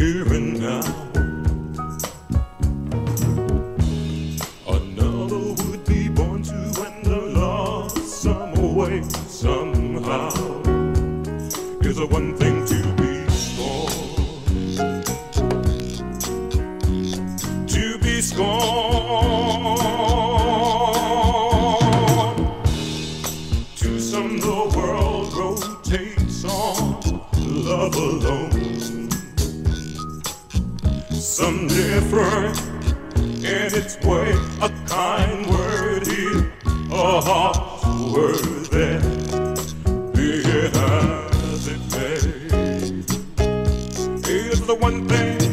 here and now. Another would be born to end the love some way, somehow. Is the one thing to be scorned. To be scorned. To some the world rotates on love alone. Some different in its way, a kind word here, a harsh word there. Be it as it may, is the one thing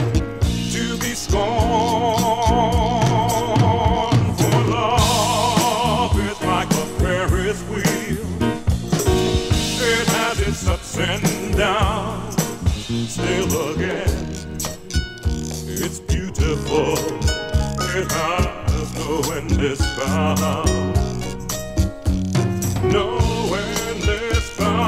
beautiful. It has no endless bound. No endless bound.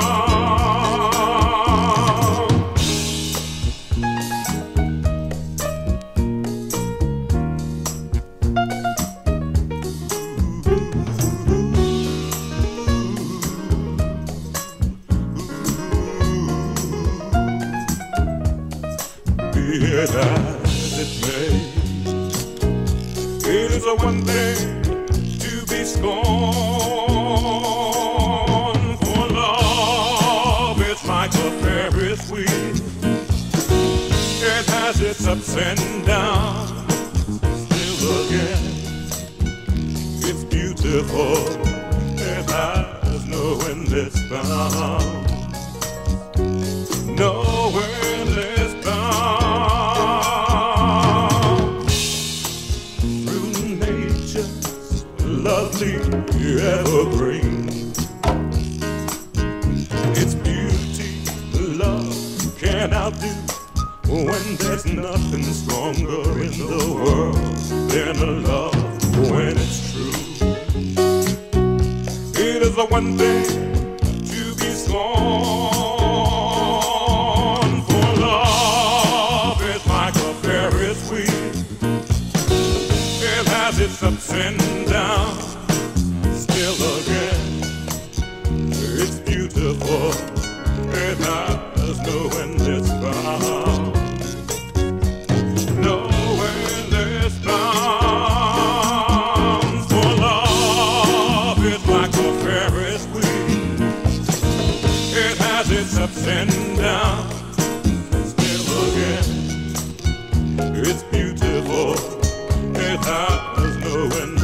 Be it is a to be scorned. For love like a it has its ups and downs. Still again, it's beautiful. It has no endless bound. Lovely evergreen. Its beauty, love can outdo when there's nothing stronger in the world than a love when it's true. It is the one thing to be scorned. For love is like a. It has its ups and has its ups and downs. It's never again. It's beautiful. It happens no one.